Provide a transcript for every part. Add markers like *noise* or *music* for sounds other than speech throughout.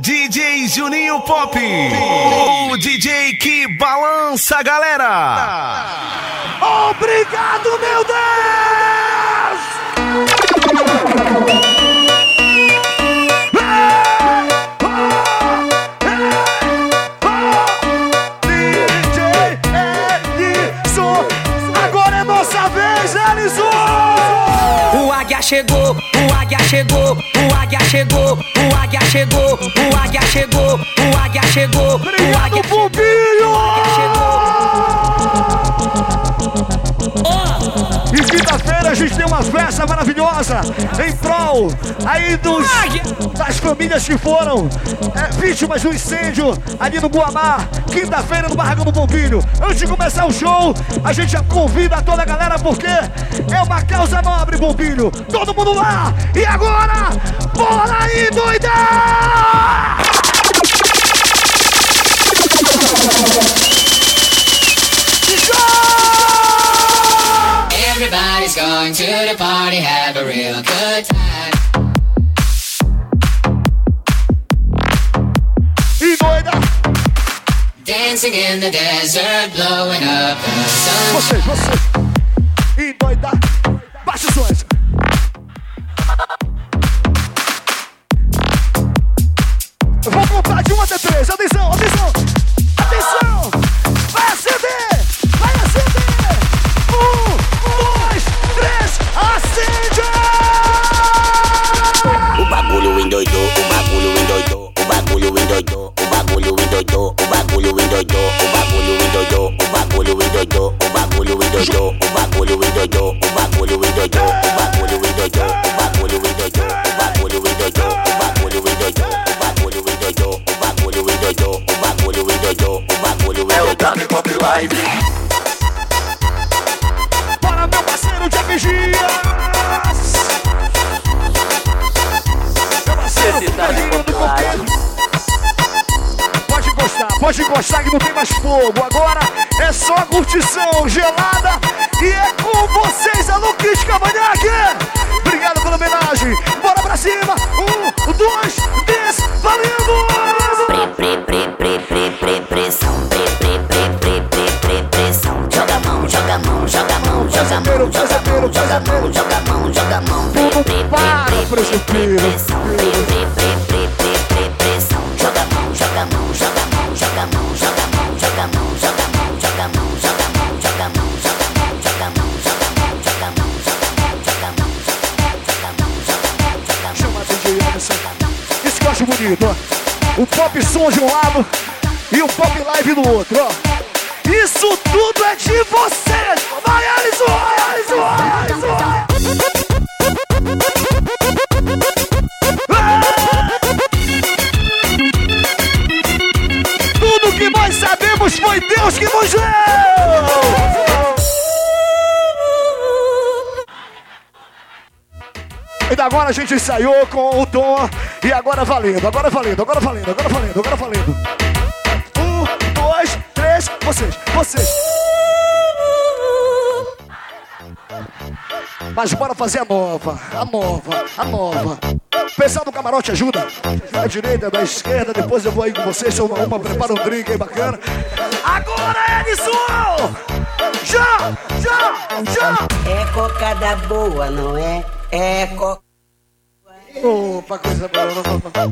DJ Juninho Pop, o DJ que balança a galera. Obrigado, meu Deus! chegou, o águia chegou, o águia chegou, o águia chegou, o águia chegou, o águia chegou, o águia chegou. E quinta-feira a gente tem uma festa maravilhosa em prol aí dos, das famílias que foram é, vítimas do incêndio ali no Guamá. Quinta-feira no Barragão do Pompilho. Antes de começar o show, a gente convida toda a galera porque é uma causa nobre, Pompilho. Todo mundo lá! E agora, bora aí, doida! Everybody's going to the party, have a real good time. Dancing in the desert, blowing up the sun. Vou contar de 1 até 3. Atenção, atenção! Atenção! Богу! Do outro, ó. Isso tudo é de vocês! Vai, Alisson! Vai, Alisson! Vai, Alisson! Tudo que nós sabemos foi Deus que nos deu! E agora a gente ensaiou com o Tom. E agora valendo, agora valendo, agora valendo, agora valendo, agora valendo. Vocês, vocês. Mas bora fazer a nova, a nova, a nova. Pessoal do camarote ajuda. Da direita, da esquerda, depois eu vou aí com vocês. Uma, uma prepara um drink aí bacana. Agora, Edson! Já, já, já! É cocada boa, não é? É coca. Opa, coisa boa.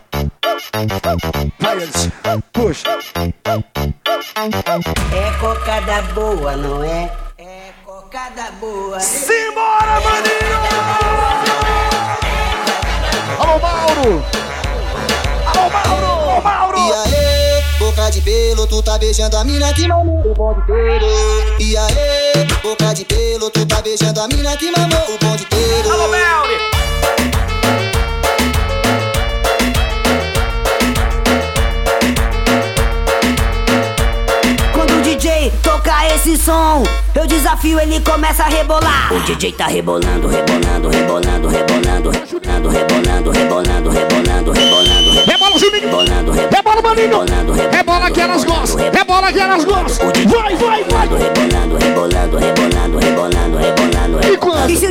Vai, Edson. Puxa. É cocada boa, não é? É cocada boa. Simbora, maninho! Alô, Mauro! Alô, Mauro! Ô, Mauro! E aí, boca de pelo, tu tá beijando a mina que mamou o bom de pelo. E aí, boca de pelo, tu tá beijando a mina que mamou o bom de pelo. Alô, Melri! Toca esse som, eu desafio ele começa a rebolar. O DJ tá rebolando, rebolando, rebolando, rebolando, rebolando, rebolando, rebolando, rebolando, rebolando,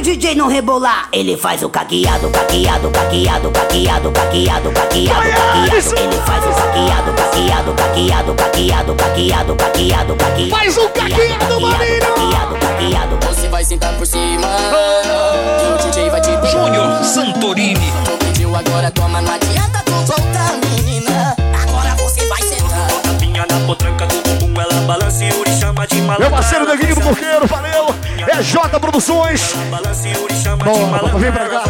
DJ não rebolar? Ele faz o caqueado, caqueado, caqueado, caqueado, caqueado, caqueado, caqueado. Ele faz o caqueado, caqueado, caqueado, caqueado, caqueado, caqueado, caqueado. Faz o caqueado, maninho! Caqueado, caqueado. Você vai sentar por cima. E o DJ vai te pegar. Júnior Santorini. Tu pediu agora, toma, não adianta tu voltar, menina. Agora você vai sentar. Tapinha na potranca do bumbum, ela balança e malandra. Meu parceiro Neguinho do Coqueiro, valeu. É J Produções. Bora, vir pra cá.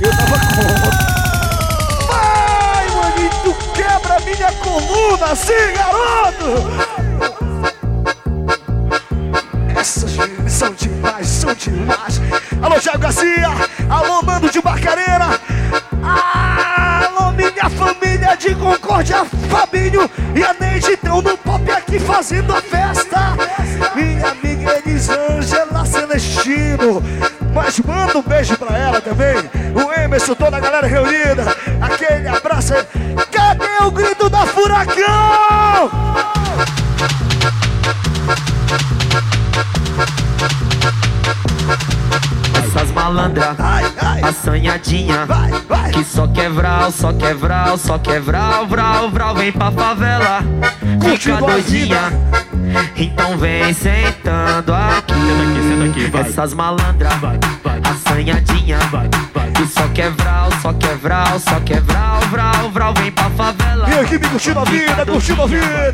Eu tava com. Vai, manito, quebra minha coluna, siga! Aqui fazendo a festa. Minha amiga Elisângela Celestino. Mas manda um beijo pra ela também. O Emerson, toda a galera reunida. Aquele abraço vai, vai. Que só quebral, só quebral, só quebral, vral, vral, vem pra favela. Fica doidinha. Então vem sentando aqui. Senta aqui. Essas malandras, assanhadinha. Que só quebral, só quebral, só quebral, vral, vral, vem pra favela. E aqui me curtindo a vida, curtindo a vida.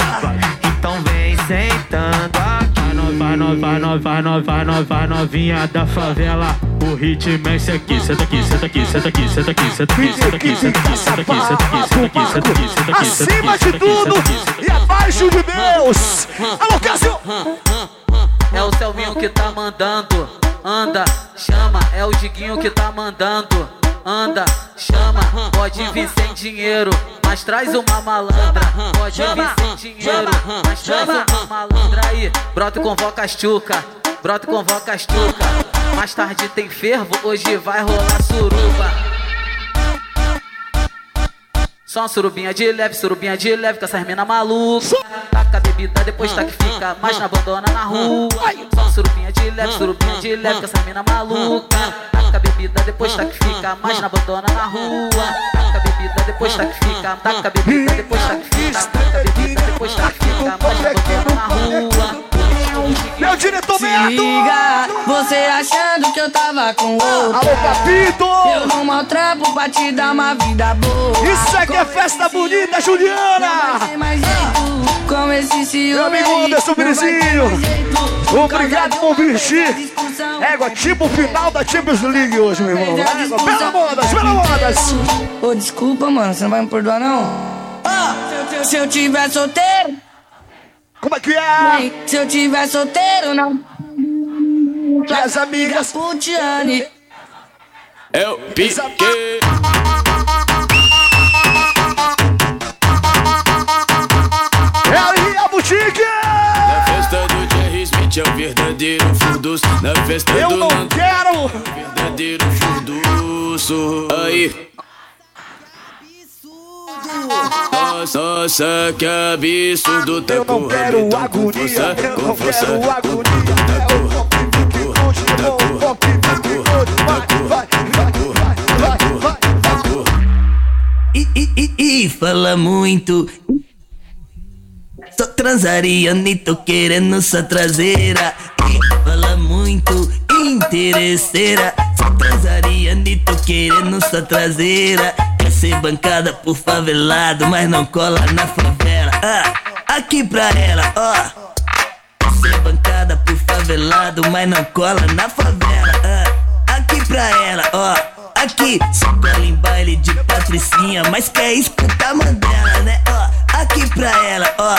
Então vem sentando aqui Vai, no- vai, no- vai, no- vai, no- vai novinha da favela. O ritmo é esse aqui. Senta aqui, senta aqui, senta aqui, senta aqui, senta aqui, senta aqui, senta aqui, senta aqui, senta aqui, senta aqui, senta aqui, senta aqui, senta aqui, Acima de senta aqui, tudo senta aqui, senta aqui. e abaixo de Deus. Alô, Cássio! É o Selminho que tá mandando, anda, chama. É o Diguinho que tá mandando, anda, chama. Pode vir sem dinheiro, mas traz uma malandra. Pode vir sem dinheiro, mas traz uma malandra aí. Brota e convoca as tchuca, brota e convoca as tchuca. Mais tarde tem fervo, hoje vai rolar suruba. Só uma surubinha de leve, surubinha de leve com essas mina maluca. Taca bebida, depois tá que fica mais na abandona na rua. Só uma surubinha de leve, surubinha de leve com essas mina maluca. Taca bebida, depois tá que fica mais na abandona na rua. Taca bebida, depois tá que fica, taca bebida, depois tá que fica, taca bebida, depois tá que fica mais na abandona na rua. Meu diretor Beto! Liga, você achando que eu tava com outra. Alô, Papito! Eu não maltrapo pra te dar uma vida boa. Isso aqui é festa bonita, Juliana! com esse ciúme. Meu amigo. Anderson jeito. Obrigado por vestir. Égua, tipo o final da Champions League hoje, meu irmão. Égua, pela modas, pela modas! Ô, desculpa, mano, você não vai me perdoar, não? Ó, se eu tiver solteiro, Como é que é? se eu tiver solteiro, não. Minhas amigas. Putiane. Eu piquei. É ali a boutique! Na festa do Jerry Smith é o verdadeiro furdus. Na festa Eu do não Nando, quero! verdadeiro furduço. Aí. Só só que absurdo tá com o Hamilton com força, com força, com e, e, e, e fala muito. Só transaria, nem tô querendo sua traseira. E fala muito, interesseira. Só transaria, nem tô querendo sua traseira. Quer ser bancada por favelado, mas não cola na favela. Ah, aqui pra ela, ó. Quer ser bancada por favelado, mas não cola na favela. Ah, aqui pra ela, ó. Aqui, só cola em baile de patricinha, mas quer escutar Mandela, né? Ó, aqui pra ela, ó.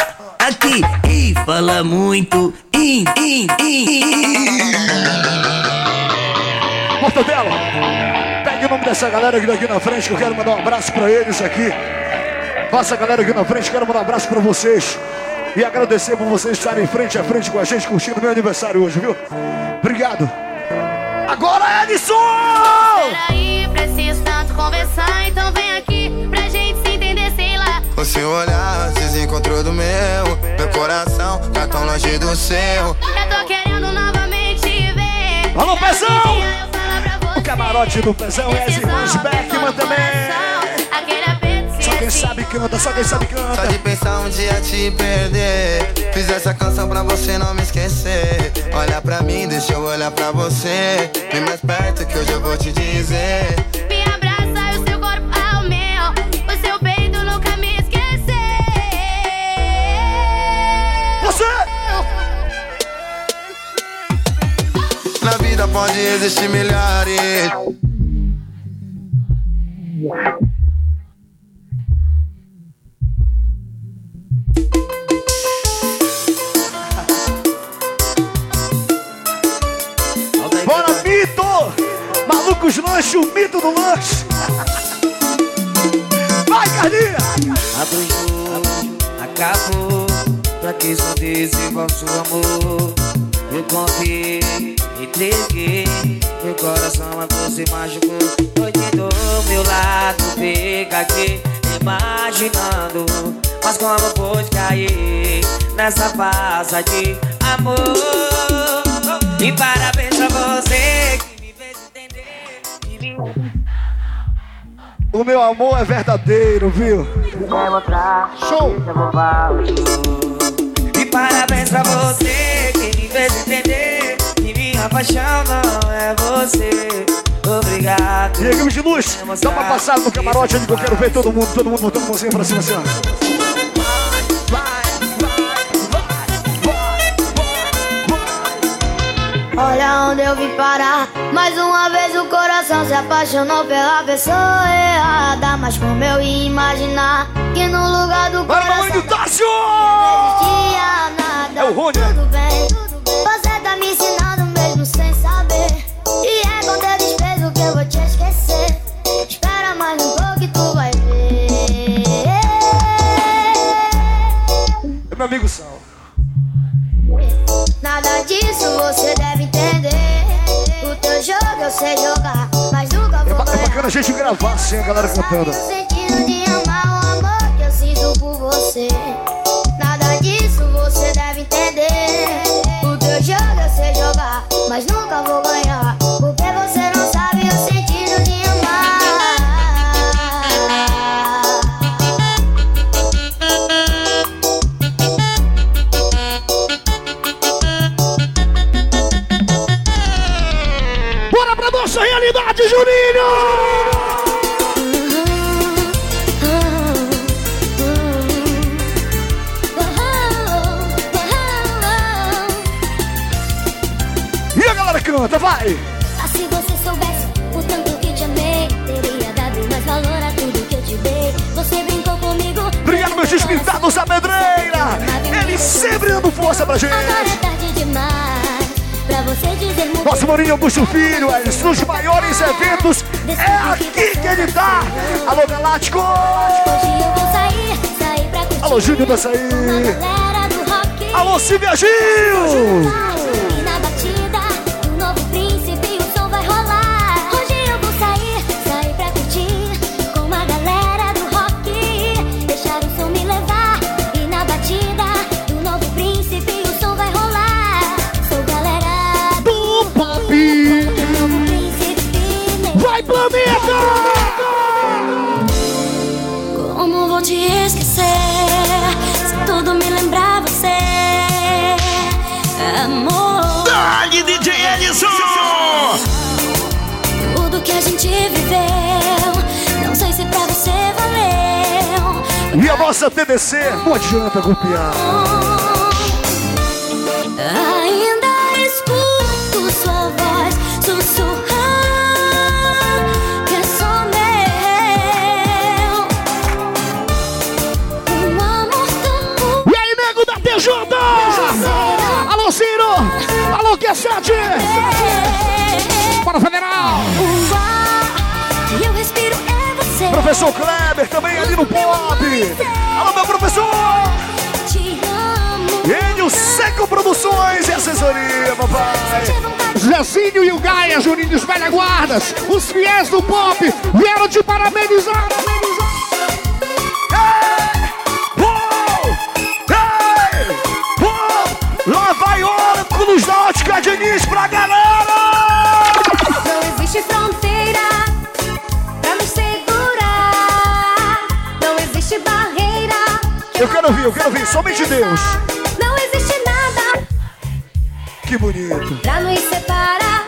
Aqui, e fala muito, in, in, in. Mortadelo, pegue o nome dessa galera aqui daqui na frente, que eu quero mandar um abraço pra eles aqui. Passa a galera aqui na frente, quero mandar um abraço pra vocês. E agradecer por vocês estarem frente a frente com a gente, curtindo meu aniversário hoje, viu? Obrigado. Agora, Edson! Conversar, então vem aqui pra gente se entender, sei lá. O seu olhar se desencontrou do meu. Meu coração tá tão longe do seu. Eu tô querendo novamente ver. Alô, Pezão! O camarote do Pezão é as irmãs Beckman também. Só quem sabe canta, só quem sabe Só canta. de pensar um dia te perder. Fiz essa canção pra você não me esquecer. Olha pra mim, deixa eu olhar pra você. Vem mais perto que hoje eu vou te dizer. Pode existir milhares. Bora, mito! Malucos lanche, o mito do lanche. Vai, Carlinha! Jogo, acabou. Pra que esconder falso amor? Eu confiei, entreguei. Meu coração a você machucou. Hoje do meu lado, fica aqui imaginando. Mas como pôde cair nessa farsa de amor? E parabéns pra você que me fez entender. O meu amor é verdadeiro, viu? Show! E parabéns pra você que me fez entender que minha paixão não é você. Obrigado. E aí, de luz, dá uma passada no camarote ali que eu quero ver todo mundo, todo mundo botando a mãozinha pra cima assim, ó. Olha onde eu vim parar. Mais uma vez o coração se apaixonou pela pessoa errada. Mas como eu ia imaginar que no lugar do Bora, coração mamãe do Tássio! não existia nada. É o Rony. Tudo bem, você sem saber. E é com teu desprezo que eu vou te esquecer. Espera mais um pouco que tu vai ver. É meu amigo Sal. Nada disso você deve entender. O teu jogo eu sei jogar, mas nunca É, vou ba- é ganhar. bacana a gente gravar assim, a galera cantando. O sentido de amar o amor que eu sinto por você. Nada disso você deve entender. O teu jogo eu sei jogar, mas nunca vou ganhar. Porque você não sabe o sentido de amar. Bora pra nossa realidade, Juninho! A galera canta, vai! Ah, se você soubesse o tanto que te amei, teria dado mais valor a tudo que eu te dei. Você brincou comigo. Obrigado, meus despintados da pedreira! Eles sempre dando força pra Agora é gente! tarde demais pra você dizer muito. Nosso Maninho Augusto Filho, é nos maiores eventos, é aqui que ele tá! Alô, Galáctico! Hoje eu vou sair, sair pra curtir. Alô, Júnior do rock. Alô, Silvia Gil! Que a gente viveu, não sei se pra você valeu. E a nossa TDC, não adianta copiar. Ainda escuto sua voz sussurrar que é só meu. Um amor tão E aí, nego da TJ! Alô, Ciro! Alô, Q7! Professor Kleber também ali no pop! Alô, meu professor! Te amo. Enio Seco Produções e assessoria, papai! Zezinho e o Gaia, Juninho dos Velha Guardas, os fiéis do pop, vieram te parabenizar! Ei! Uou! Ei! óculos da ótica Diniz pra galera! Não existe fronteira existe barreira. Eu quero ouvir, eu quero ouvir, somente Deus. Não existe nada Que bonito. pra nos separar.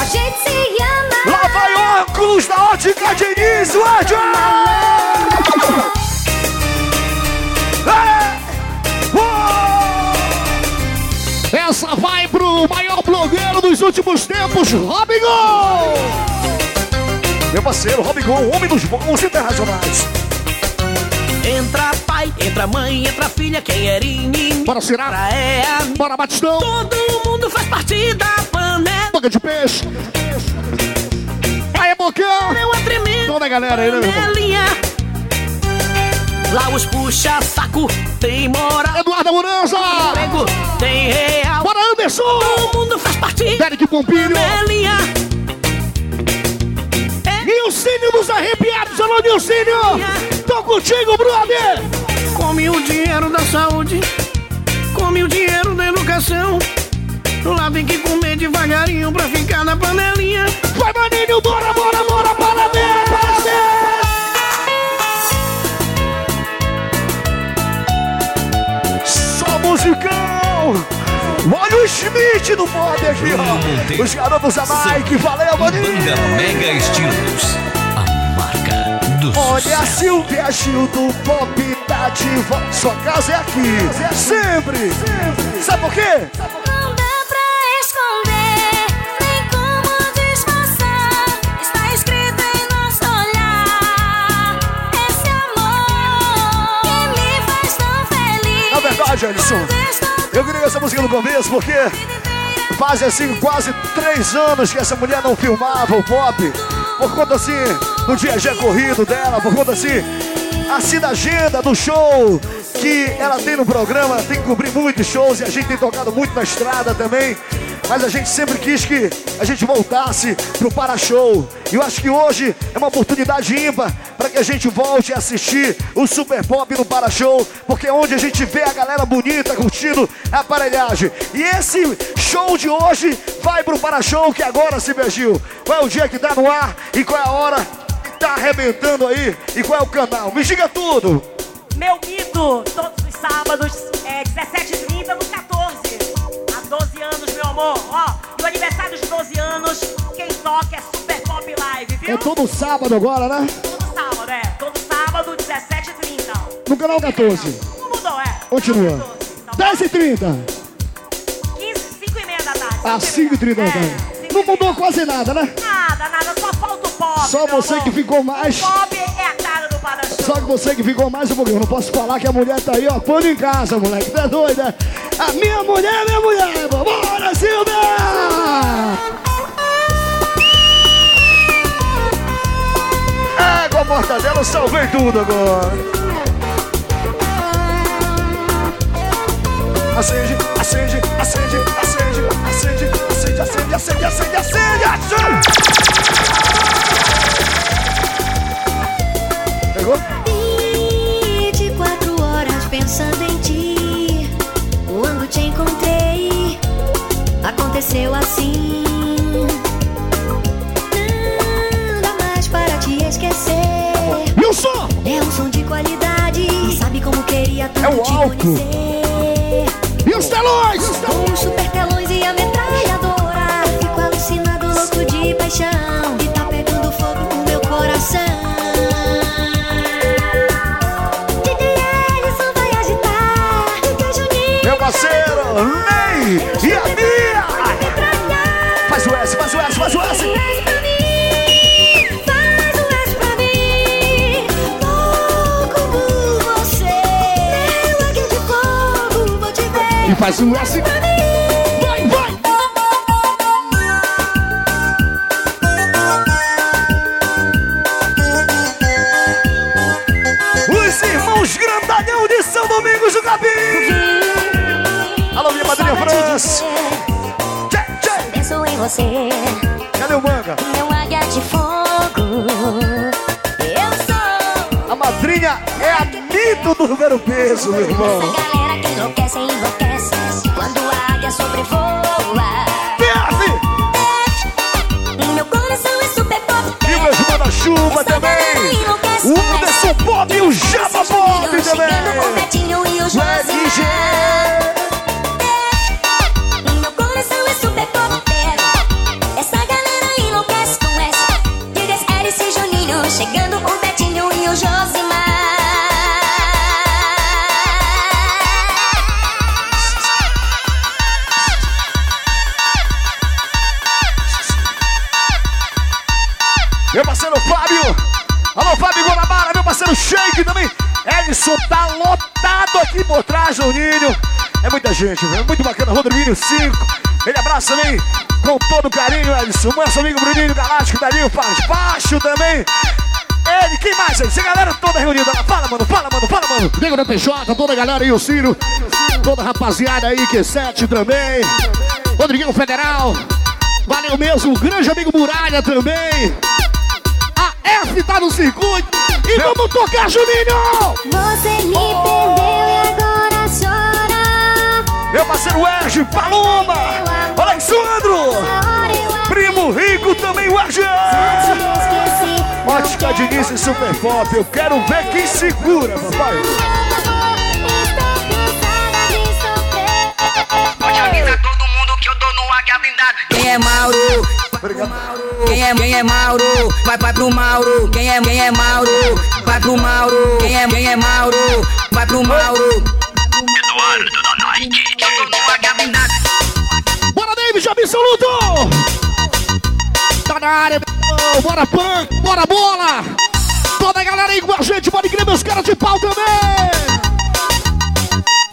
A gente se ama. Lá vai óculos da ótica Diniz, Wádia! Essa vai pro maior blogueiro dos últimos tempos, Robigol! Meu parceiro, Robigol, o homem dos bons internacionais. Entra pai, entra mãe, entra filha, quem era inimigo Bora, Cirá. é a Bora, Batistão. Todo mundo faz parte da panela. Boca de peixe. Aí, Bocão. É uma tremenda Toda a galera aí, né, panelinha. Lá os puxa saco, tem moral. Eduardo Muranza. Emprego, tem real. Bora, Anderson. Todo mundo faz parte Derek Pompilho. panelinha. Nilcínio dos arrepiados. Alô, Nilcínio. Tô contigo, brother. Come o dinheiro da saúde, come o dinheiro da educação. Lá tem que comer devagarinho pra ficar na panelinha. Vai, maninho. Bora, bora, bora. Parabéns, parabéns. Só musicão! Olha o Schmidt do aqui, ó! Os garotos da Nike, valeu, maninho! Banda Mega Estilos. Do Olha a Silvia Gil do Pop tá de volta. Sua casa é aqui, é sempre! Sabe por quê? Não dá pra esconder, nem como disfarçar. Está escrito em nosso olhar. Esse amor que me faz tão feliz. Na verdade, Alisson, eu queria essa música no começo porque faz assim quase três anos que essa mulher não filmava o pop. Por conta assim do dia a dia corrido dela, por conta assim, assim da agenda do show que ela tem no programa, tem que cobrir muitos shows e a gente tem tocado muito na estrada também. Mas a gente sempre quis que a gente voltasse pro para-show. E eu acho que hoje é uma oportunidade ímpar para que a gente volte a assistir o Super Pop no para-show, porque é onde a gente vê a galera bonita curtindo a aparelhagem. E esse show de hoje vai pro para-show que agora se Gil. Qual é o dia que tá no ar e qual é a hora tá arrebentando aí e qual é o canal? Me diga tudo! Meu mito, todos os sábados, é 17h30 no 14. Há 12 anos, meu amor. Ó, no aniversário dos 12 anos, quem toca é Super Pop Live, viu? É todo sábado agora, né? Todo sábado, é. Todo sábado, 17h30. No canal 14. Não mudou, é. Continua. 10 e 30 15, 5 e meia da tarde. a 5 e 30 da tarde. Não mudou quase nada, né? Nada, nada, só falta o pop. Só você amor. que ficou mais. O pop é a cara do para-show. Só que você que ficou mais um pouquinho. Eu não posso falar que a mulher tá aí, ó, pano em casa, moleque. Tá doida? A minha mulher é minha mulher. Bora, Silvia! Água, mortadela, eu salvei tudo agora. Acende, acende, acende, acende, acende, acende, acende, acende, acende, acende, acende! Pegou? 24 horas pensando em ti. Quando te encontrei, aconteceu assim. Não dá mais para te esquecer. O som? É um som de qualidade. Sabe como queria tanto É o te conhecer. Paixão. E tá pegando fogo no meu coração. DJ Ellison vai agitar. DJ Juninho. Meu parceiro, Ney e a Bia! Faz o S, faz o S, faz o S! pra mim. Faz um S pra mim. Louco França! Penso em você. Cadê o manga? Meu águia de fogo. Eu sou. A madrinha é a mito do número peso, meu irmão! Essa galera que enlouquece, enlouquece. Quando a águia quer parceiro Shake também! Edson tá lotado aqui por trás do Ninho. É muita gente, velho. Muito bacana. Rodriguinho 5. Ele abraça também com todo carinho, Edson. Nosso amigo Bruninho Galáctico tá ali, faz baixo também. Ele, quem mais? Essa galera toda reunida. Fala, mano, fala, mano, fala, mano. Nego da PJ, toda a galera aí, o Ciro. Toda a rapaziada aí, Q7 também. Rodriguinho Federal. Valeu mesmo, grande amigo Muralha também. A F tá no circuito. E vamos tocar, Juninho! Você me perdeu e agora chora. Meu parceiro Erge, Paloma, Alexandro, Primo Rico também, o Erge. Ótica Diniz e Super Pop, eu quero ver quem segura, papai. Pode avisar todo que águia blindado. Quem é Mauro? Quem é, quem é Mauro? Vai, vai pro Mauro. Quem é, quem é Mauro? Vai pro Mauro. Quem é, quem é Mauro? Vai pro Mauro. Eduardo da. Eu blindado. Bora, David, absoluto! Tá na área, meu. bora punk, bora bola! Toda a galera aí com a gente, pode crer, meus caras de pau também!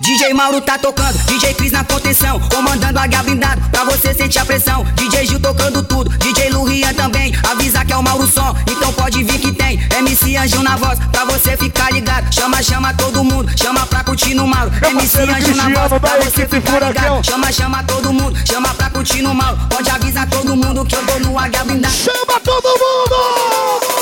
DJ Mauro tá tocando, DJ Cris na contenção, comandando a blindado, pra você sentir a pressão. DJ Gil tocando tudo, DJ Lurian também, avisa que é o Mauro Som, então pode vir que tem. MC Anjinho na voz, pra você ficar ligado. Chama, chama todo mundo, chama pra curtir no Mauro. Meu MC Anjinho na voz, pra você ficar ligado. Chama, chama todo mundo, chama pra curtir no Mauro. Pode avisar todo mundo que eu dou no águia blindado. Chama todo mundo!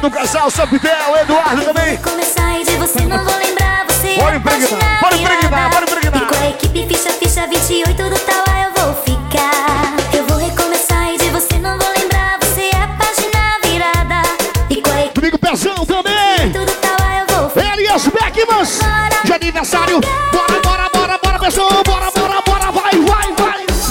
Diego, a Bia do casal Sapitel, o Eduardo também! Começar e de você não vou lembrar. Você Bora é impregnar, bora impregnar, bora impregnar. E com a equipe ficha, ficha 28 do tal eu vou ficar. Eu vou recomeçar e de você não vou lembrar. Você é página virada. E com a equipe Comigo Pezão também! do tal eu vou ficar. Elias Beckmans! De aniversário! Bora,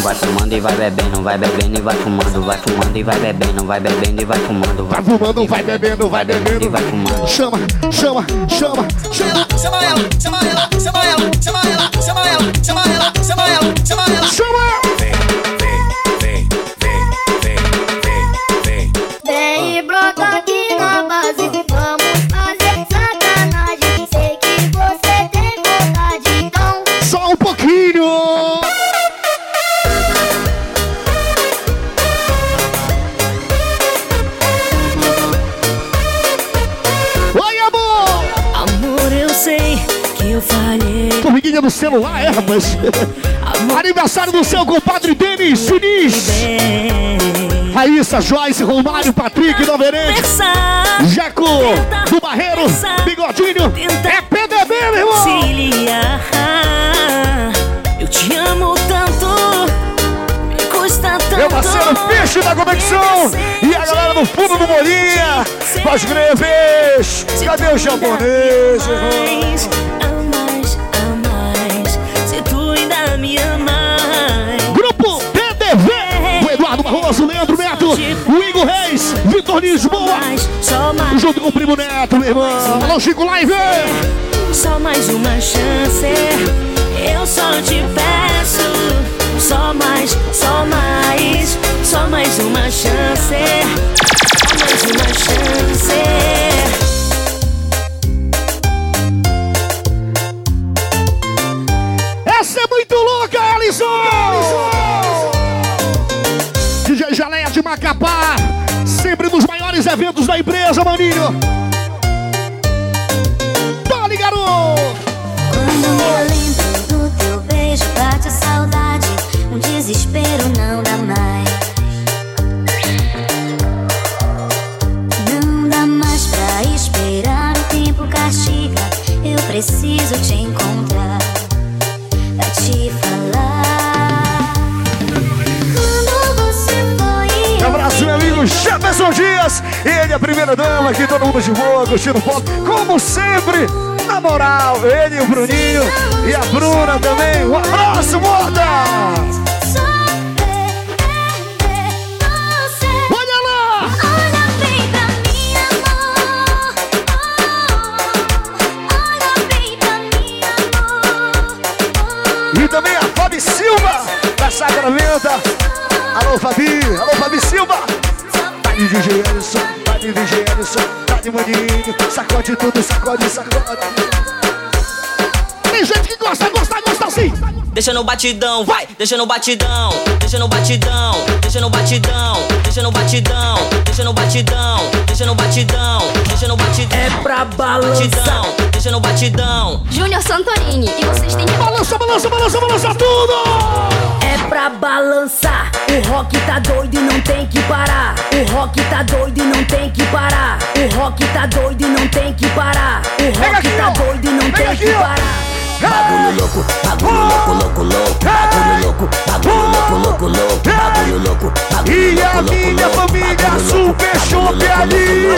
vai! Vai fumando e vai bebendo, vai bebendo e vai fumando, vai fumando e vai bebendo, vai bebendo e vai fumando, Vai fumando, vai bebendo, vai e bebendo! vai fumando. Chama, chama, chama, chama! Chama ela, chama ela, chama ela, chama ela, chama ela, chama ela, chama ela, chama ela. Chama! Vem do celular, é, rapaz? Aniversário do seu compadre Denis Diniz. Raíssa, Joyce, Romário, Patrick, Noverente. Jeco do Barreiro, Bigodinho. É PDB, meu irmão. Eu te amo tanto, me custa tanto. Meu parceiro Peixe da Conexão e a galera do fundo do Molinha, Pós Greves, cadê os japoneses, irmão? Barroso, Leandro Neto, o Igor Reis, Vitor Lisboa, junto com o Primo Neto, meu irmão. Alô, Chico Live! Só mais uma chance, eu só te peço. Só mais, só mais, só mais uma chance. Só mais uma chance. Essa é muito louca, Alisson! DJ maiores eventos da empresa, maninho. Dole, garoto! Quando eu lembro do teu beijo, bate a saudade. Um desespero não dá mais. Não dá mais pra esperar, o tempo castiga. Eu preciso te encontrar Ele, a primeira dama, aqui todo mundo de boa, curtindo foto. Como sempre, na moral, ele e o Bruninho. E a Bruna também. Um abraço, moda! Olha lá! E também a Fabi Silva, da Sacramento. Alô, Fabi. Alô, Fabi Silva. De DJ Ellison, tá de DJ Ellison, tá de maninho. Sacode tudo, sacode, sacode. Tem gente que gosta, gosta, gosta assim. Deixa no batidão, vai, deixa no batidão, deixa no batidão, deixa no batidão, deixa no batidão, deixa no batidão, deixa no batidão, deixa no batidão. É pra balançar. Deixa no batidão. Júnior Santorini, e vocês têm que. Balança, balança, balança, balança tudo! É pra balançar. O rock tá doido e não tem que parar. O rock tá doido e não tem que parar. O rock tá doido e não tem que parar. O rock tá doido e não tem que parar. Bagulho louco, bagulho louco, louco, louco. Bagulho louco, bagulho louco, louco, louco. Bagulho louco, bagulho louco, louco, louco. E a minha família super chope ali.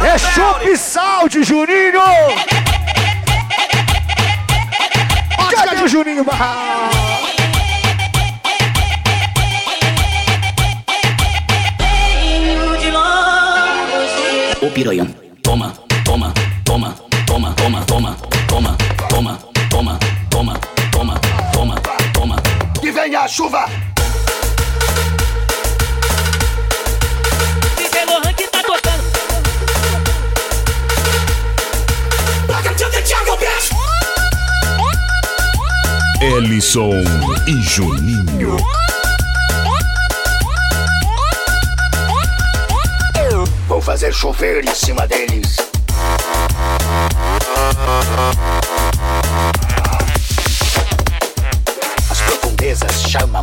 É chope salde, Juninho! *laughs* Cadê o Juninho Barral? Piranha, toma, toma, toma, toma, toma, toma, toma, toma, toma, toma, toma, toma, toma. Que venha a chuva! Tá. Ellison e Juninho. Fazer chover em cima deles. As profundezas chamam.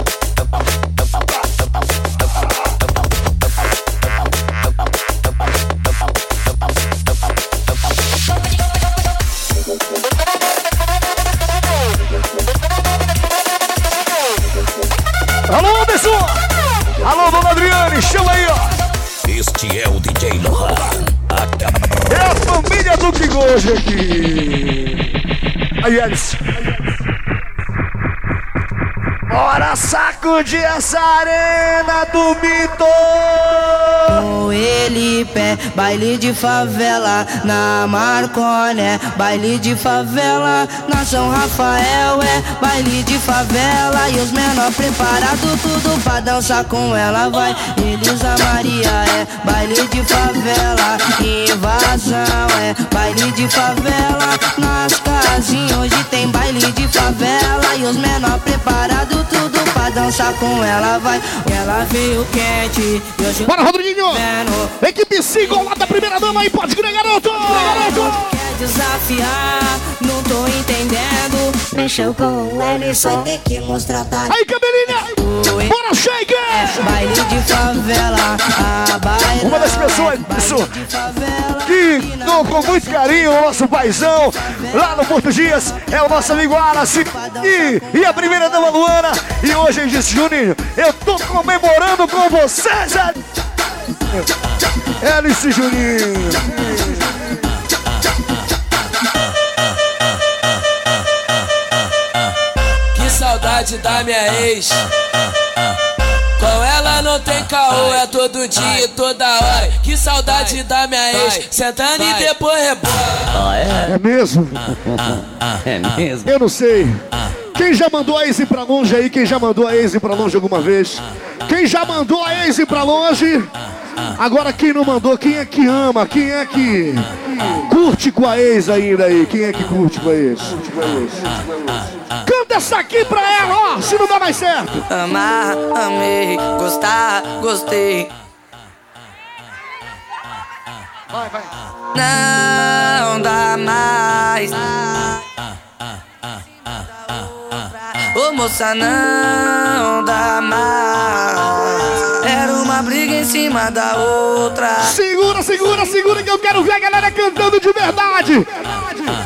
Sacudir essa arena do mito! Com ele pé, baile de favela na Marconé, baile de favela na São Rafael é baile de favela e os menor preparado tudo pra dançar com ela vai. Elisa Maria é baile de favela, invasão é baile de favela nas casinhas hoje tem baile de favela e os menor preparado tudo pra dançar com ela vai. Ela veio quente e hoje Bora, Rodriguinho Juninho. Equipe 5 lá da primeira dama aí, pode crer, garoto. Garoto. Quer desafiar, não tô entendendo. Mexeu com ele, só tem que mostrar tá. Aí, cabelinha. Bora, shake. Baile de favela, a baile. Uma das pessoas isso, que dou com muito carinho o nosso paizão lá no Porto Dias é o nosso amigo Aracy e, e a primeira dama Luana. E hoje ele disse: Juninho, eu tô comemorando com vocês, Hélice Juninho. Que saudade da minha ex. Com ela não tem caô, é todo dia e toda hora. Que saudade da minha ex, sentando e depois rebola. É mesmo? É mesmo? Eu não sei. Quem já mandou a ex ir pra longe aí? Quem já mandou a ex ir pra longe alguma vez? Quem já mandou a ex ir pra longe? Agora quem não mandou, quem é que ama? Quem é que curte com a ex ainda aí? Quem é que curte com a ex? Canta essa aqui pra ela, ó, se não dá mais certo. Amar, amei, gostar, gostei. Vai, vai. Não dá mais. Moça, não dá mais. Uma briga em cima da outra. Segura, segura, segura que eu quero ver a galera cantando de verdade.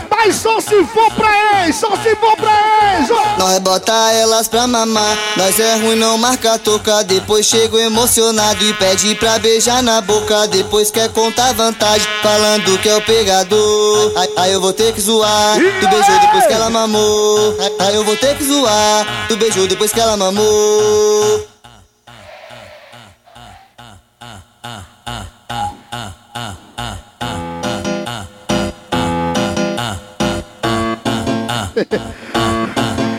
Mas só se for pra ex, só se for pra ex. Nós bota elas pra mamar, nós é ruim não marca toca Depois chego emocionado e pede pra beijar na boca. Depois quer contar vantagem, falando que é o pegador. Aí, aí eu vou ter que zoar, tu beijou depois que ela mamou. Aí, aí eu vou ter que zoar, tu beijou depois que ela mamou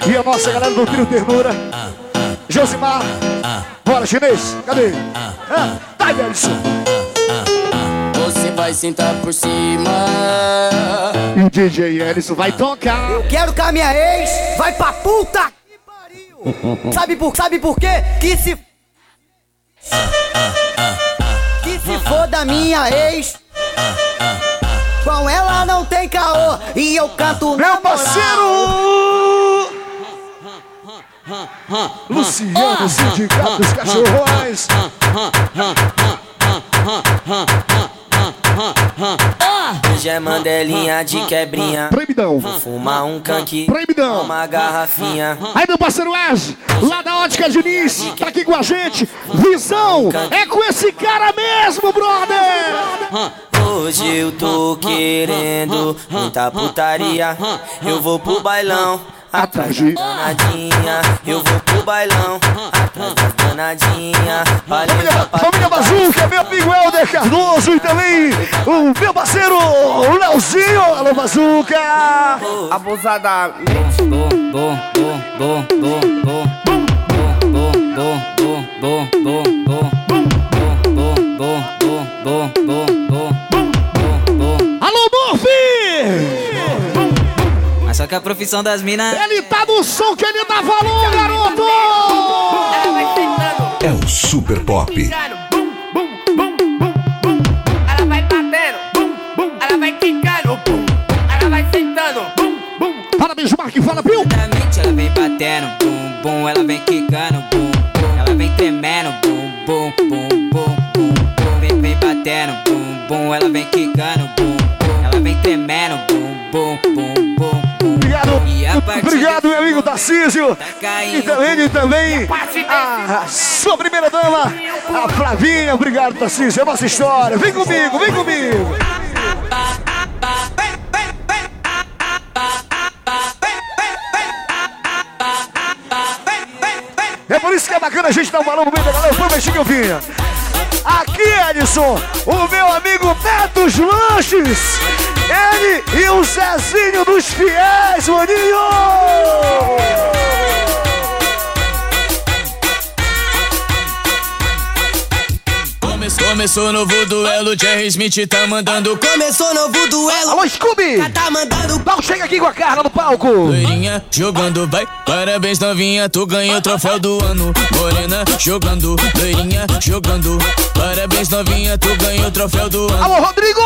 E a nossa galera do Trio Ternura. Josimar. Bora, chinês. Cadê? Ah, vai, Belson. Você vai sentar por cima. E o DJ Ellison vai tocar. Eu quero que a minha ex vai pra puta que pariu. Sabe por, sabe por quê? Que se. Que se for da minha ex. Com ela não tem caô. E eu canto Meu parceiro! Luciano, Sindicato dos Cachorrões. Hoje é mandelinha de quebrinha. Proibidão. Vou fumar um canque. Proibidão. Uma garrafinha. Aí, meu parceiro Ed, lá da Ótica Diniz, tá aqui com a gente. Visão, é com esse cara mesmo, brother! Hoje eu tô querendo muita putaria. Eu vou pro bailão. Atrás de danadinha, eu vou pro bailão, atrás das danadinha, Família, família Bazuca, meu amigo Helder Cardoso e também o meu parceiro o Leozinho, alô Bazuca! Abusada. Alô que a profissão das minas. Ele tá no som que ele dá valor, garoto! É o Super Pop. Ela vai batendo, bum, bum. Ela vai quicando, bum. Ela vai sentando, bum, bum. Parabéns, Mark, fala, viu? Ela vem batendo, bum, bum. Ela vem quicando, bum, bum. Ela vem tremendo, bum, bum, bum, bum, bum, bum. Vem, vem batendo, bum, bum. Ela vem quicando, bum, bum. Ela vem tremendo, bum, bum. Obrigado, meu amigo Tarcísio. caindo, E também, e também a sua primeira dama, a Flavinha. Obrigado, Tarcísio. É nossa história. Vem comigo, vem comigo. É por isso que é bacana a gente dar um balão no meio da galera. Foi o eu vinha. Aqui, Edson, o meu amigo Betos Lanches. Ele e o Zezinho dos Fiéis, maninho! Começou, novo duelo, Jerry Smith tá mandando. Começou novo duelo. Alô, Scooby! Tá mandando. Não, chega aqui com a Carla no palco. Loirinha jogando, vai. Parabéns, novinha, tu ganhou o troféu do ano. Morena jogando, loirinha jogando. Parabéns, novinha, tu ganhou o troféu do ano. Alô, Rodrigo!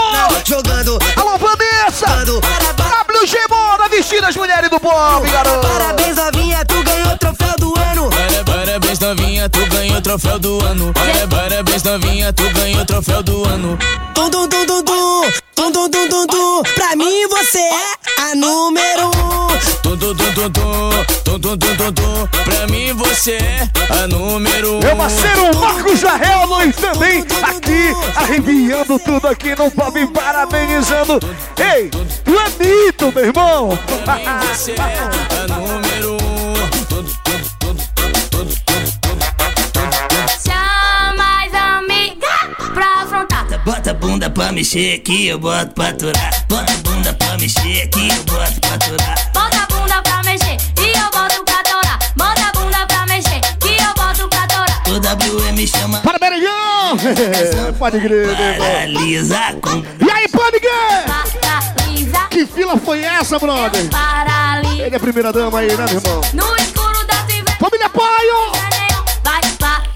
Jogando. Alô, Vanessa! WG Moda, vestindo as mulheres do pop, garoto! Parabéns, novinha, tu ganhou o troféu do ano. Para- Parabéns, novinha, tu ganhou o troféu do ano. Para- Parabéns, novinha, tu ganhou o troféu do ano. Tum, tum, tum, tum, tum. Tum, tum, tum, tum, tum. Pra mim, você é a número um. Tum, tum, tum, tum, tum. Tum, tum, tum, tum, tum. Pra mim você é a número um. Meu parceiro Marcos Jarrel Luiz também aqui, arrepiando tudo aqui no pop, parabenizando. Ei, tu é mito, meu irmão! Pra mim você é a número Bota a bunda pra mexer aqui, eu boto pra aturar. Bota a bunda pra mexer aqui, eu boto pra aturar. Bota a bunda pra mexer e eu boto pra torar. Bota a bunda pra mexer que eu boto pra torar. O WM chama Para, Beringão! *laughs* Pode crer, meu irmão. Paralisa com E aí, pode crer! Paralisa, Que fila foi essa, brother? paralisa. Ele é a primeira dama aí, né, meu irmão? No escuro da TV, Família Paio! vai no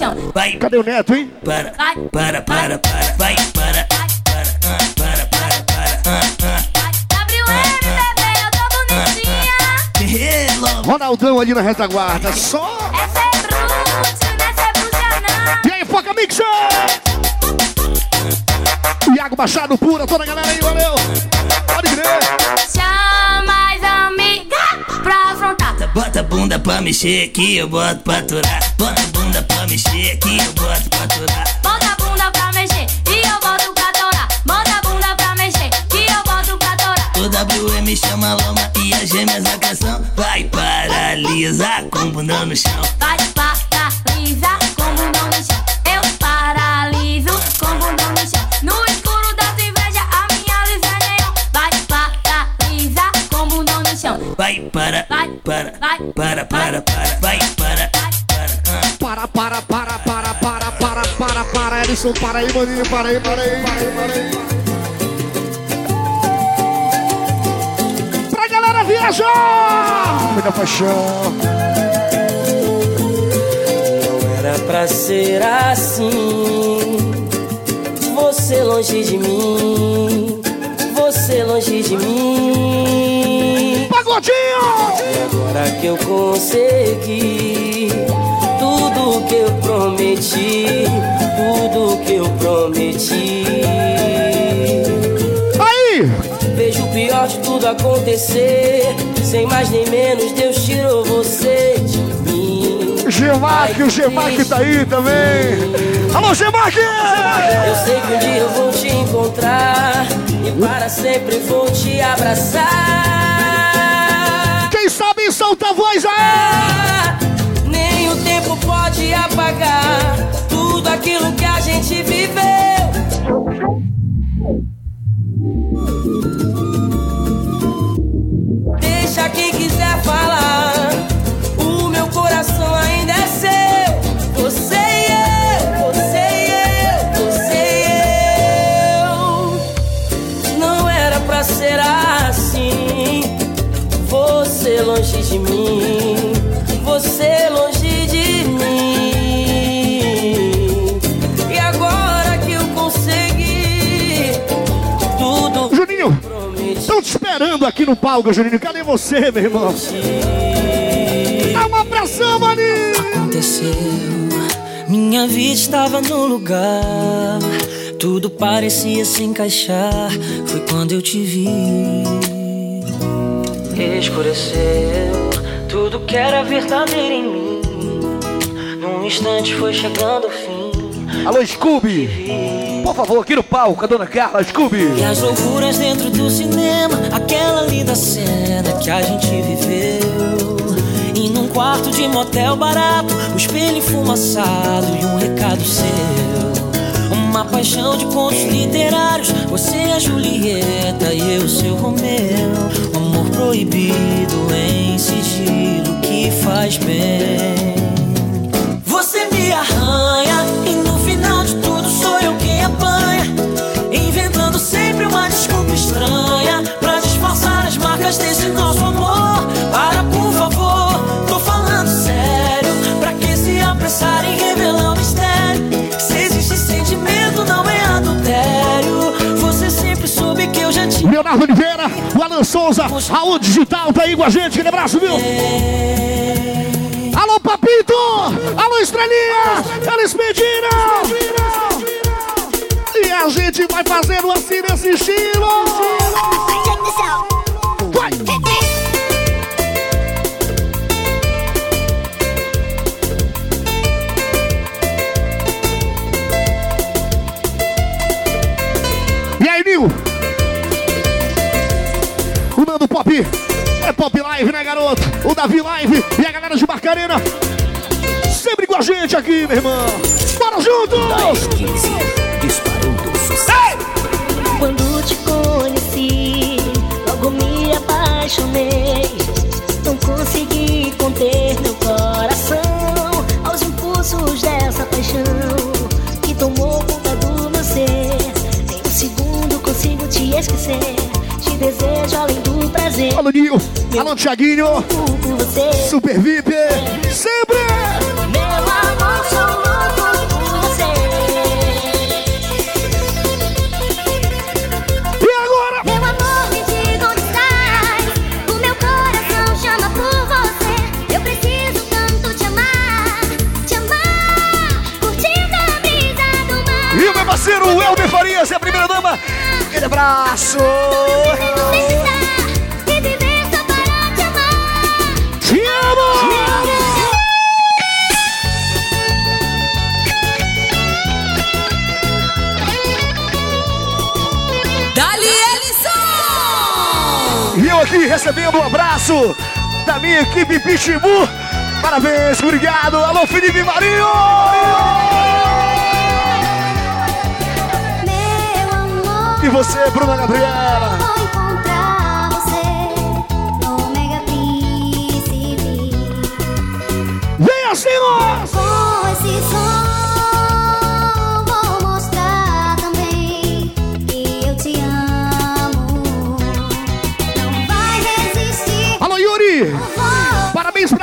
chão. Vai, Cadê o Neto, hein? para, Vai, para, para, para, vai, para, para, ah, para, para, para, ah, WM, bebê, eu tô bonitinha. ah. Ronaldão ali na retaguarda, só! Essa é bruxa, nessa é bruxa não. E aí, Foca Mixer! Iago Machado, pura, toda a galera aí, pra mexer aqui, eu boto pra aturar. Bota a bunda pra mexer aqui, eu boto pra aturar. Bota a bunda pra mexer e eu boto pra torar. Bota a bunda pra mexer que eu boto pra torar. O WM chama a loma e as gêmeas a canção. Vai paralisar com o bundão no chão. Vai paralisa para, vai, para, para, para, vai para, para. Para, para, para, para, para, para, para, para, Edson, para aí, maninho, para aí, para aí, para aí, para aí. Pra galera viajar! Muita paixão. Não era pra ser assim. Você longe de mim. Você longe de mim. Agora que eu consegui tudo que eu prometi. Tudo que eu prometi. Aí! Vejo o pior de tudo acontecer. Sem mais nem menos, Deus tirou você de mim. Gemac, o Gemac tá aí também. Alô, Gemac! Eu sei que um dia eu vou te encontrar e para sempre vou te abraçar. Quem sabe no palco, Juninho. Cadê você, meu irmão? Dá um abração, maninho! aconteceu. Minha vida estava no lugar, tudo parecia se encaixar. Foi quando eu te vi. Escureceu tudo que era verdadeiro em mim. Num instante foi chegando o fim. Alô, Scooby! Favor, aqui no palco, a dona Carla, Scooby! E as loucuras dentro do cinema, aquela linda cena que a gente viveu. E num quarto de motel barato, o espelho enfumaçado e um recado seu. Uma paixão de contos literários, você é a Julieta e eu seu Romeu. Um amor proibido em sigilo que faz bem. Leonardo Oliveira, o Alan Souza, Raul Digital tá aí com a gente. Aquele abraço, viu? Alô, Papito! Alô, Estrelinha! Eles pediram! E a gente vai fazendo assim nesse estilo! Pop Live, né, garoto? O Davi Live e a galera de Barcarena. Sempre com a gente aqui, meu irmão. Bora juntos! Disparando Quando te conheci, logo me apaixonei. Não consegui conter meu coração aos impulsos dessa paixão que tomou conta do meu ser. Nem um segundo consigo te esquecer. Desejo além do prazer. Alô, Nil. Alô, você. Super VIP. Sempre! Abraço da minha equipe Pitbull. Parabéns, obrigado. Alô, Felipe Marinho! E você, Bruna Gabriela? Vou encontrar você no Mega Príncipe.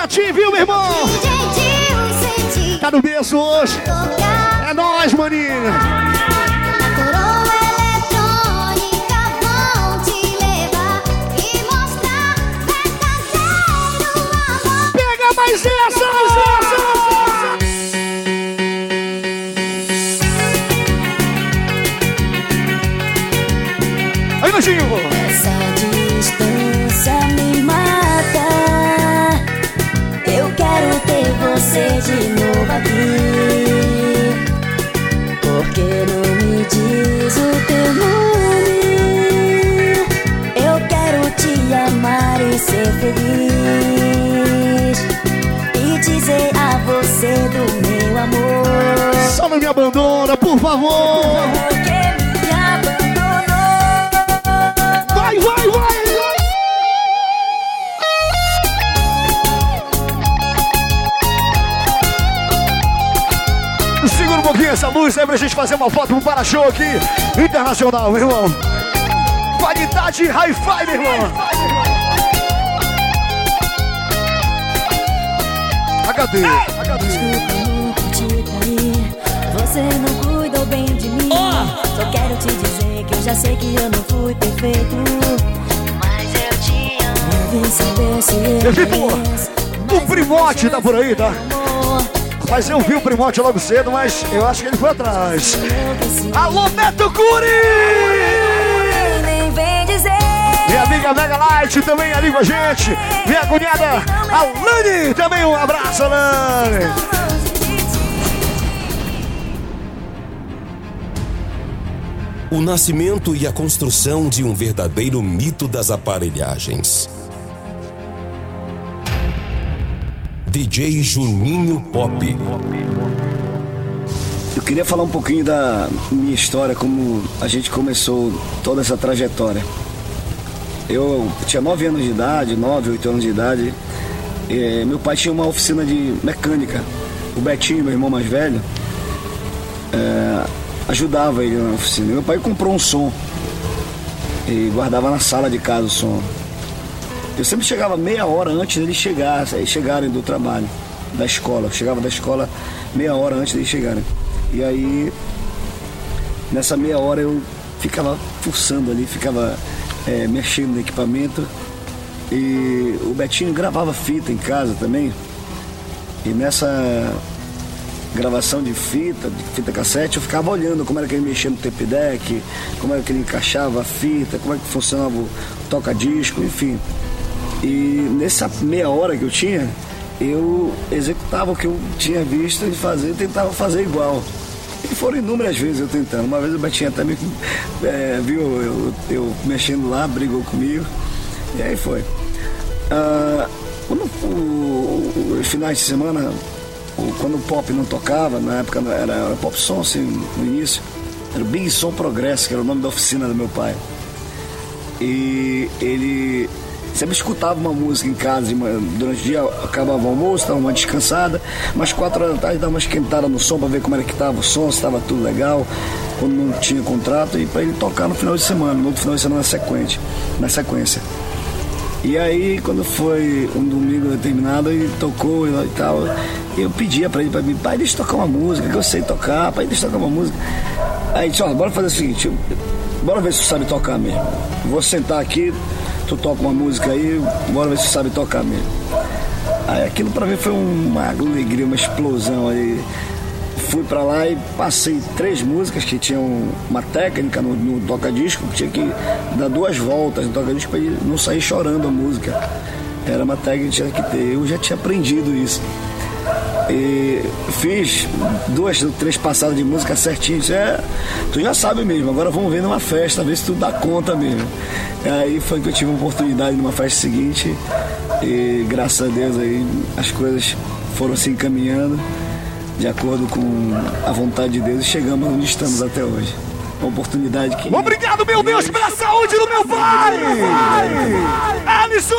Viu, meu irmão? Tá no berço hoje. É nóis, maninho. Pega mais essa! Aí, Nojinho! Você de novo aqui. Porque não me diz o teu nome? Eu quero te amar e ser feliz. E dizer a você do meu amor. Só não me abandona, por favor! Essa música aí pra gente fazer uma foto pro para-show aqui. Internacional, meu irmão. Qualidade hi-fi, meu irmão. HD. Traí. Você não cuidou bem de mim. Só quero te dizer que eu já sei que eu não fui perfeito. Mas eu te amo. Eu vim saber se eu Equipo, o Primote tá por aí, tá? Mas eu vi o Primote logo cedo, mas eu acho que ele foi atrás. Alô, Beto Curi! Nem vem dizer. Minha amiga Mega Light também ali com a gente. Minha cunhada Alane também um abraço, Alane. O nascimento e a construção de um verdadeiro mito das aparelhagens. DJ Juninho Pop. Eu queria falar um pouquinho da minha história, como a gente começou toda essa trajetória. Eu tinha 9 anos de idade, 9, 8 anos de idade. e meu pai tinha uma oficina de mecânica. O Betinho, meu irmão mais velho, é, ajudava ele na oficina. Meu pai comprou um som e guardava na sala de casa o som. Eu sempre chegava meia hora antes deles chegar, chegarem do trabalho, da escola. Eu chegava da escola meia hora antes deles chegarem. E aí, nessa meia hora eu ficava fuçando ali, ficava é, mexendo no equipamento. E o Betinho gravava fita em casa também. E nessa gravação de fita, de fita cassete, eu ficava olhando como era que ele mexia no tape deck, como era que ele encaixava a fita, como é que funcionava o toca-disco, enfim. E nessa meia hora que eu tinha, eu executava o que eu tinha visto e fazer, tentava fazer igual. E foram inúmeras vezes eu tentando. Uma vez o Betinho até me é, viu eu, eu mexendo lá, brigou comigo. E aí foi. Ah, quando o- os finais de semana, o- quando o pop não tocava, na época era, era pop som assim, no início, era o Big Som Progresso, que era o nome da oficina do meu pai. E ele sempre escutava uma música em casa durante o dia, acabava o almoço, dava uma descansada, mas quatro horas da tarde dava uma esquentada no som para ver como era que estava o som, se estava tudo legal, quando não tinha contrato, e para ele tocar no final de semana, no outro final de semana sequente, na sequência. E aí, quando foi um domingo determinado, ele tocou e tal, eu pedia pra ele, pra mim, pai, deixa eu tocar uma música, que eu sei tocar, pai, deixa eu tocar uma música. Aí disse, ó, bora fazer o seguinte, bora ver se tu sabe tocar mesmo. Vou sentar aqui, tu toca uma música aí, bora ver se tu sabe tocar mesmo. Aí aquilo pra mim foi uma alegria, uma explosão aí. Fui pra lá e passei três músicas que tinham uma técnica no, no toca-disco, que tinha que dar duas voltas no toca-disco ele não sair chorando a música. Era uma técnica que tinha que ter. Eu já tinha aprendido isso. E fiz duas ou três passadas de música certinho. É, tu já sabe mesmo, agora vamos ver numa festa, ver se tu dá conta mesmo. E aí foi que eu tive a oportunidade numa festa seguinte. E graças a Deus aí as coisas foram se encaminhando de acordo com a vontade de Deus e chegamos onde estamos até hoje. Uma oportunidade que. Obrigado, meu Deus, pela saúde do meu pai! Alisson!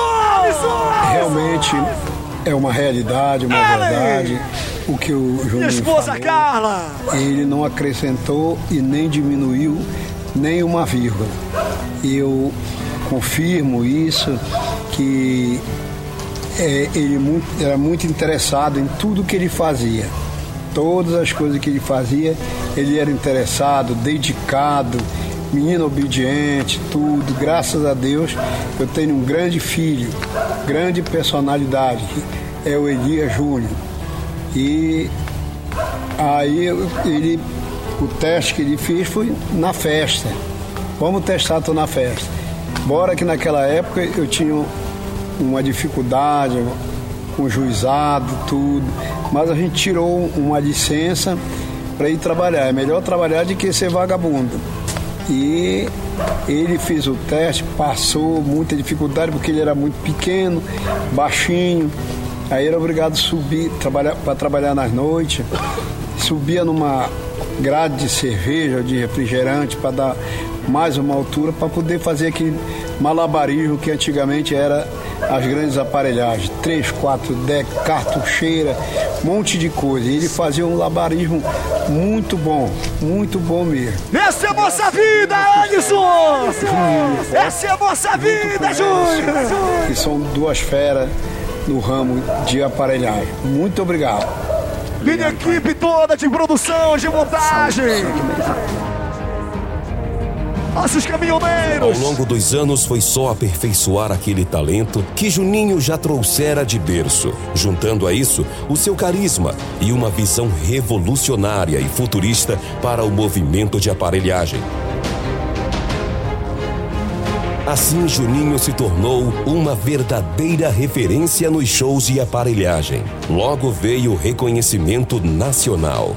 Realmente é uma realidade, uma verdade. O que o Minha Juninho esposa falou, Carla! ele não acrescentou e nem diminuiu nem uma vírgula. Eu confirmo isso, que é, ele muito- era muito interessado em tudo que ele fazia. Todas as coisas que ele fazia, ele era interessado, dedicado, menino obediente, tudo. Graças a Deus, eu tenho um grande filho, grande personalidade, que é o Elias Júnior. E aí ele, o teste que ele fez foi na festa. Vamos testar, tô na festa. Bora que naquela época eu tinha uma dificuldade, um juizado, tudo. Mas a gente tirou uma licença para ir trabalhar. É melhor trabalhar do que ser vagabundo. E ele fez o teste, passou muita dificuldade porque ele era muito pequeno, baixinho. Aí era obrigado a subir trabalhar, para trabalhar nas noites. Subia numa grade de cerveja, de refrigerante, para dar mais uma altura, para poder fazer aquele malabarismo que antigamente era as grandes aparelhagens. Três, quatro decks, cartucheira, um monte de coisa. E ele fazia um labarismo muito bom, muito bom mesmo. Essa é a nossa vida, Alisson! Essa é a nossa vida, Júnior! que são duas feras no ramo de aparelhagem. Muito obrigado. Minha equipe toda de produção, de montagem! Nossos Ao caminhoneiros! longo dos anos foi só aperfeiçoar aquele talento que Juninho já trouxera de berço, juntando a isso o seu carisma e uma visão revolucionária e futurista para o movimento de aparelhagem. Assim, Juninho se tornou uma verdadeira referência nos shows de aparelhagem. Logo veio o reconhecimento nacional.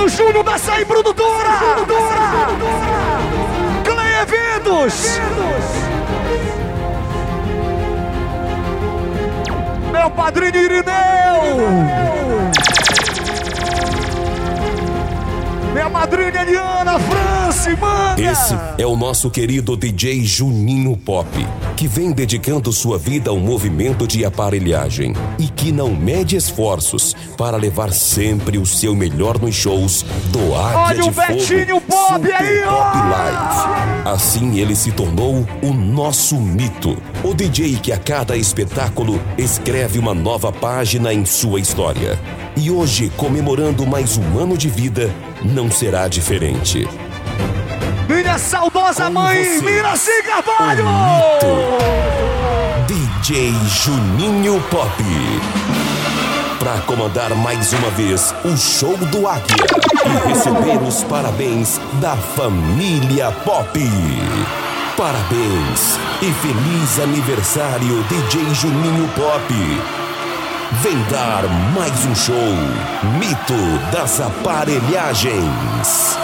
Obrigado, Júnior da Açaí Produtora! Clay Eventos! Meu padrinho Irineu! Minha madrinha Eliana France, manda! Esse é o nosso querido DJ Juninho Pop, que vem dedicando sua vida ao movimento de aparelhagem e que não mede esforços para levar sempre o seu melhor nos shows do Águia Olha de o Fogo Betinho Pop Super aí! Pop Live. Assim ele se tornou o nosso mito, o DJ que a cada espetáculo escreve uma nova página em sua história. E hoje, comemorando mais um ano de vida, não será diferente. saudosa Com mãe vocês, Miraci Carvalho! DJ Juninho Pop. Pra comandar mais uma vez o show do Águia e receber os parabéns da família Pop. Parabéns e feliz aniversário DJ Juninho Pop. Vem dar mais um show, Mito das Aparelhagens.